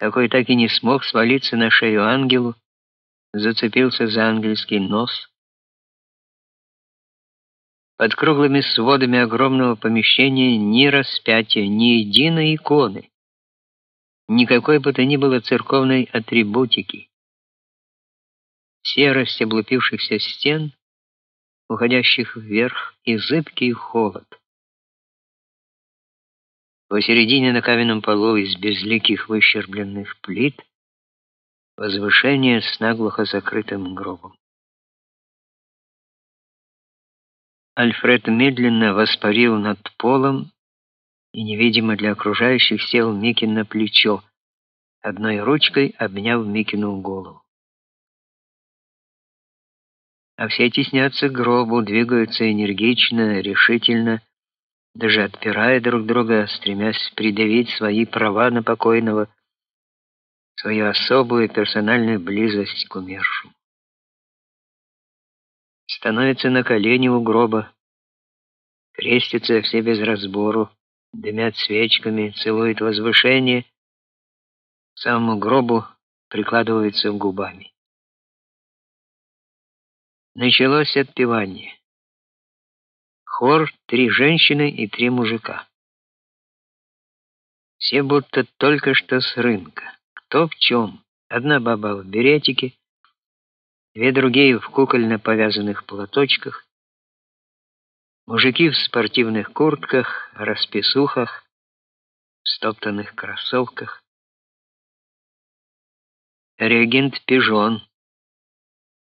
Такой так и не смог свалиться на шею ангелу, зацепился за ангельский нос. Под круглыми сводами огромного помещения ни распятия, ни единой иконы, никакой бы то ни было церковной атрибутики. Серость облупившихся стен, уходящих вверх, и зыбкий холод. Посередине на каменном полу из безликих выщербленных плит возвышение с наглухо закрытым гробом. Альфред медленно воспарил над полом и невидимо для окружающих сел Микин на плечо, одной ручкой обняв Микину голову. А все теснятся к гробу, двигаются энергично, решительно, даже отпирая друг друга, стремясь придавить свои права на покойного, свою особую персональную близость к умершему. Становятся на колени у гроба, крестятся все без разбору, дымят свечками, целуют возвышение, к самому гробу прикладываются губами. Началось отпевание. Хор три женщины и три мужика. Все будто только что с рынка. Кто в чем? Одна баба в беретике, две другие в кукольно повязанных платочках, мужики в спортивных куртках, расписухах, в стоптанных кроссовках. Реагент Пижон,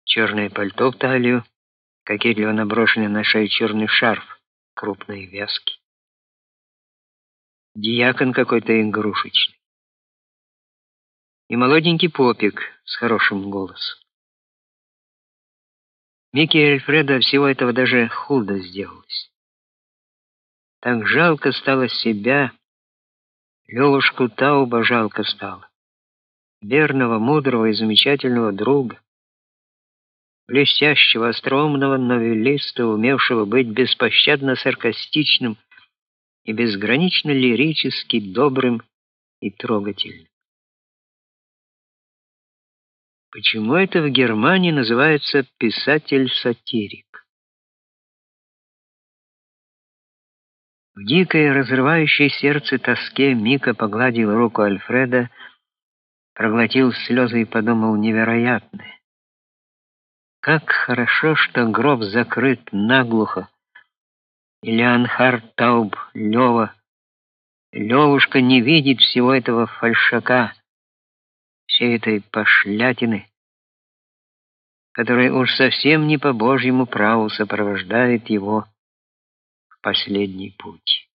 черное пальто в талию, кокетливо наброшенный на шею черный шарф крупной вязки. Диакон какой-то игрушечный. И молоденький попик с хорошим голосом. Микки и Альфреда всего этого даже худо сделалось. Так жалко стало себя, Левушку Тауба жалко стало. Верного, мудрого и замечательного друга блестящего, остроумного новеллиста, умевшего быть беспощадно саркастичным и безгранично лирически добрым и трогательным. Почему это в Германии называется писатель-сатирик? В дикой, разрывающей сердце тоске Мика погладил руку Альфреда, проглотил слезы и подумал невероятное. Как хорошо, что гроб закрыт наглухо. Ильянхард Тауб Лёва. Левушка не видит всего этого фальшака, всей этой пошлятины, которая уж совсем не по Божьему праву сопровождает его в последний путь.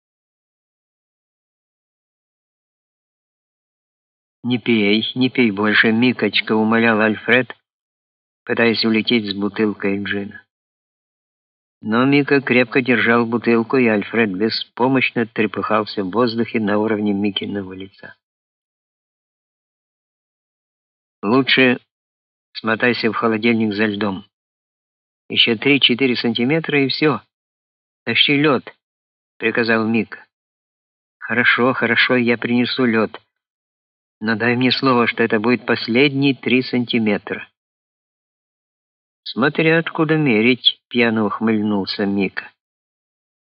Не пей, не пей больше, Микочка, умолял Альфред пытаясь улететь с бутылкой джина. Но Мика крепко держал бутылку, и Альфред беспомощно трепыхался в воздухе на уровне Микиного лица. Лучше смотайся в холодильник за льдом. Еще три-четыре сантиметра и все. Тащи лед, приказал Мика. Хорошо, хорошо, я принесу лед. Но дай мне слово, что это будет последние три сантиметра. Смотря откуда мерить, пьяно ухмыльнулся Мика.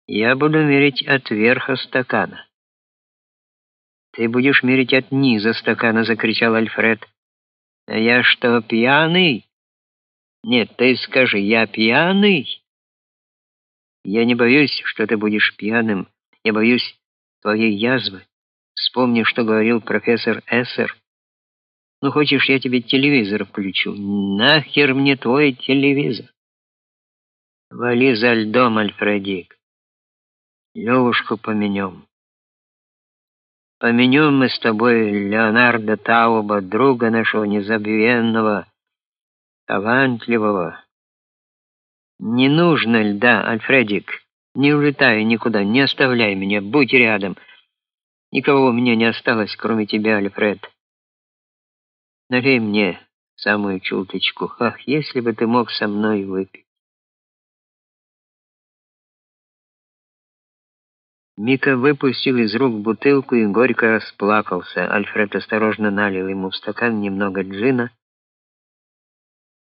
Я буду мерить от верха стакана. Ты будешь мерить от низа стакана, закричал Альфред. А я что, пьяный? Нет, ты скажи, я пьяный? Я не боюсь, что ты будешь пьяным. Я боюсь твоей язвы. Вспомни, что говорил профессор Эссер. Ну, хочешь, я тебе телевизор включу? Нахер мне твой телевизор? Вали за льдом, Альфредик. Левушку поменем. Поменем мы с тобой Леонардо Тауба, друга нашего незабвенного, талантливого. Не нужно льда, Альфредик. Не улетай никуда, не оставляй меня, будь рядом. Никого у меня не осталось, кроме тебя, Альфред. Налей мне самую чуточку. Ах, если бы ты мог со мной выпить. Мика выпустил из рук бутылку и горько расплакался. Альфред осторожно налил ему в стакан немного джина